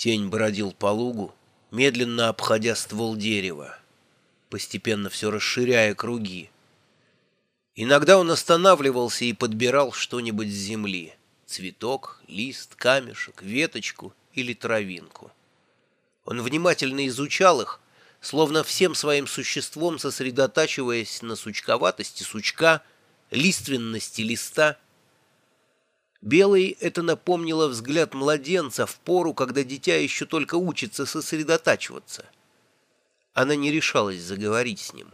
Тень бродил по лугу, медленно обходя ствол дерева, постепенно все расширяя круги. Иногда он останавливался и подбирал что-нибудь с земли — цветок, лист, камешек, веточку или травинку. Он внимательно изучал их, словно всем своим существом сосредотачиваясь на сучковатости сучка, лиственности листа — Белый это напомнило взгляд младенца в пору, когда дитя еще только учится сосредотачиваться. Она не решалась заговорить с ним.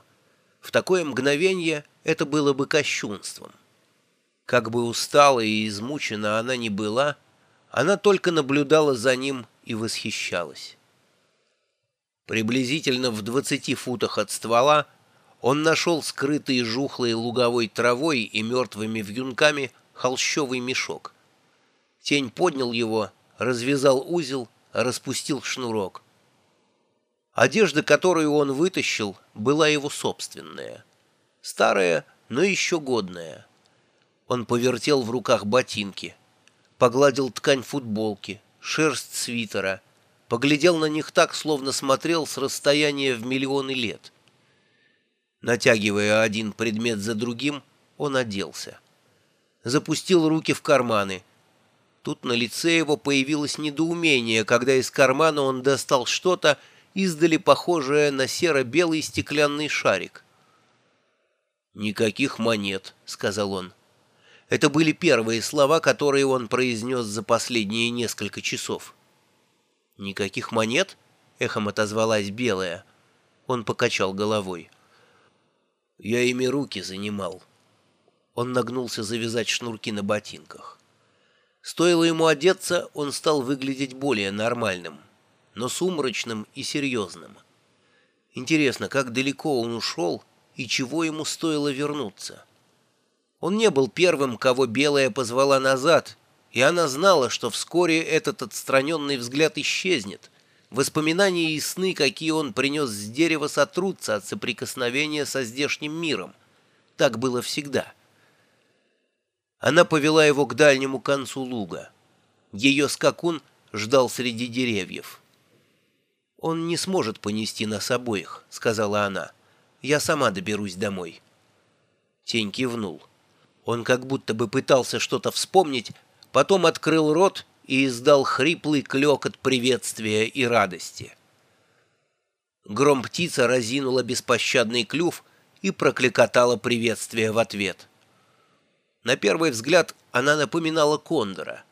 В такое мгновение это было бы кощунством. Как бы устала и измучена она ни была, она только наблюдала за ним и восхищалась. Приблизительно в двадцати футах от ствола он нашел скрытые жухлой луговой травой и мертвыми вьюнками холщовый мешок. Тень поднял его, развязал узел, распустил шнурок. Одежда, которую он вытащил, была его собственная. Старая, но еще годная. Он повертел в руках ботинки, погладил ткань футболки, шерсть свитера, поглядел на них так, словно смотрел с расстояния в миллионы лет. Натягивая один предмет за другим, он оделся запустил руки в карманы. Тут на лице его появилось недоумение, когда из кармана он достал что-то, издали похожее на серо-белый стеклянный шарик. «Никаких монет», — сказал он. Это были первые слова, которые он произнес за последние несколько часов. «Никаких монет?» — эхом отозвалась белая. Он покачал головой. «Я ими руки занимал». Он нагнулся завязать шнурки на ботинках. Стоило ему одеться, он стал выглядеть более нормальным, но сумрачным и серьезным. Интересно, как далеко он ушел и чего ему стоило вернуться. Он не был первым, кого Белая позвала назад, и она знала, что вскоре этот отстраненный взгляд исчезнет. Воспоминания и сны, какие он принес с дерева, сотрутся от соприкосновения со здешним миром. Так было всегда. Она повела его к дальнему концу луга. Ее скакун ждал среди деревьев. «Он не сможет понести нас обоих», — сказала она. «Я сама доберусь домой». Тень кивнул. Он как будто бы пытался что-то вспомнить, потом открыл рот и издал хриплый клёкот приветствия и радости. Гром-птица разинула беспощадный клюв и прокликотала приветствие в ответ — на первый взгляд она напоминала кондора.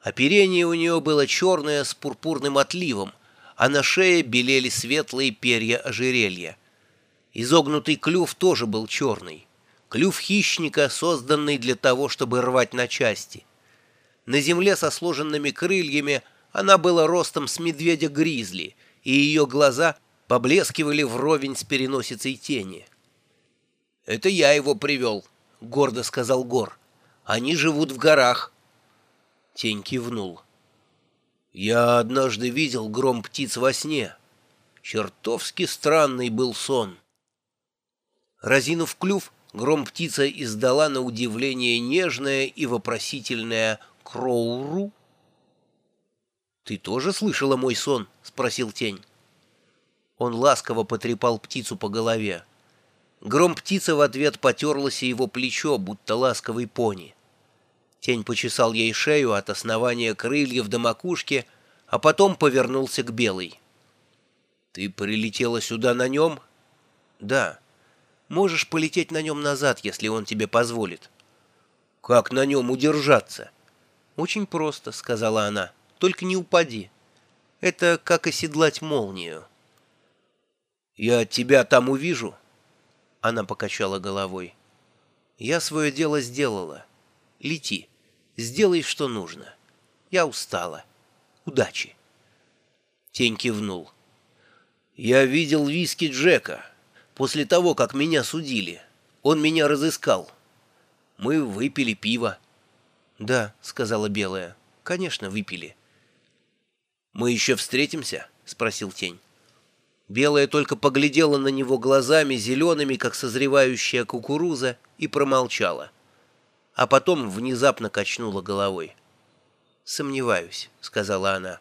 Оперение у нее было черное с пурпурным отливом, а на шее белели светлые перья ожерелья. Изогнутый клюв тоже был черный. Клюв хищника, созданный для того, чтобы рвать на части. На земле со сложенными крыльями она была ростом с медведя-гризли, и ее глаза поблескивали вровень с переносицей тени. «Это я его привел», — гордо сказал Гор. «Они живут в горах». Тень кивнул. «Я однажды видел гром птиц во сне. Чертовски странный был сон». Разинув клюв, гром птица издала на удивление нежное и вопросительное «Кроуру». «Ты тоже слышала мой сон?» — спросил тень. Он ласково потрепал птицу по голове. Гром-птица в ответ потерлась его плечо, будто ласковый пони. Тень почесал ей шею от основания крыльев до макушки, а потом повернулся к белой. «Ты прилетела сюда на нем?» «Да. Можешь полететь на нем назад, если он тебе позволит». «Как на нем удержаться?» «Очень просто», — сказала она. «Только не упади. Это как оседлать молнию». «Я тебя там увижу?» Она покачала головой. «Я свое дело сделала. Лети. Сделай, что нужно. Я устала. Удачи». Тень кивнул. «Я видел виски Джека. После того, как меня судили. Он меня разыскал. Мы выпили пиво». «Да», — сказала Белая. «Конечно, выпили». «Мы еще встретимся?» — спросил Тень. Белая только поглядела на него глазами, зелеными, как созревающая кукуруза, и промолчала. А потом внезапно качнула головой. «Сомневаюсь», — сказала она.